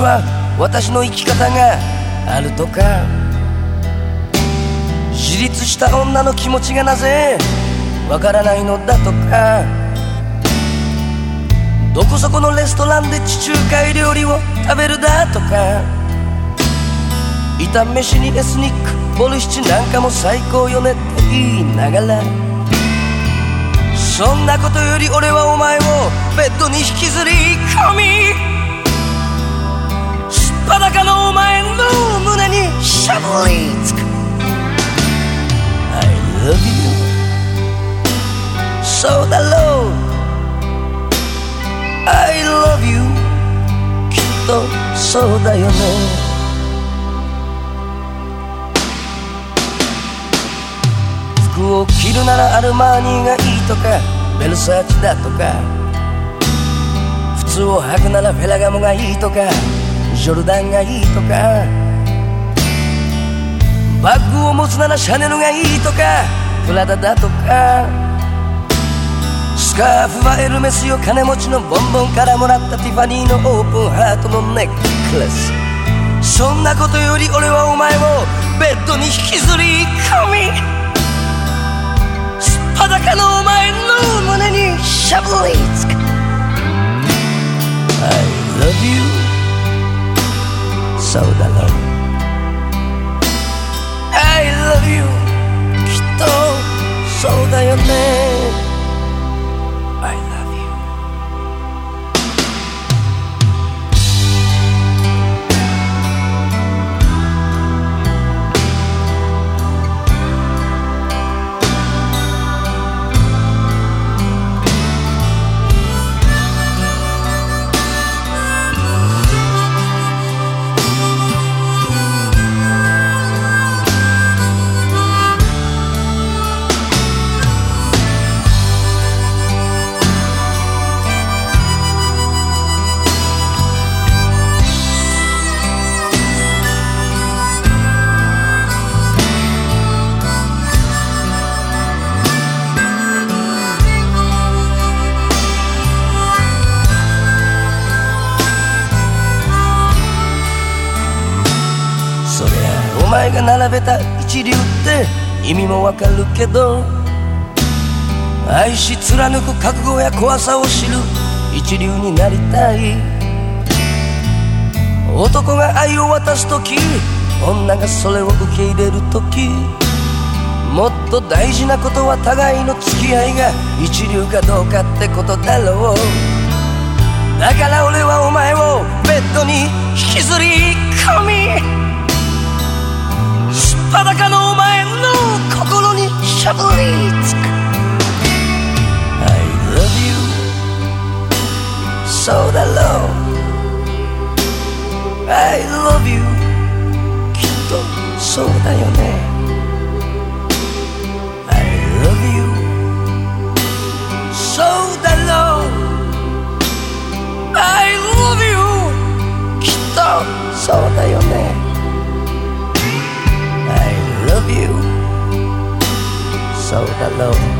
は私の生き方があるとか。自立した女の気持ちがなぜわからないのだとか。どこそこのレストランで地中海料理を食べるだとか。炒飯にエスニックボルシチなんかも最高よねって言いながら。そんなことより俺はお前をベッドに引きずり込み I love you. そうだろう I love you. きっとそうだよね服を着るならアルマーニーがいいとかベルサーチだとか靴を履くならフェラガモがいいとかジョルダンがいいとかバッグを持つならシャネルがいいとかプラダだとか。スカーフはエルメスよ金持ちのボンボンからもらったティファニーのオープンハートのネックレス。そんなことより俺はお前をベッドに引きずり込み裸のお前の胸にしゃぶりつく I love you. そうだろうそう前が並べた一流って意味もわかるけど愛し貫く覚悟や怖さを知る一流になりたい。男が愛を渡す時女がそれを受け入れる時もっと大事なことは互いの付き合いが一流かどうかってことだろう。だから俺はお前をベッドに引きずり込み裸のお前の心にしゃぶりつく。I love you そうだろう I love you きっとそうだよね that low.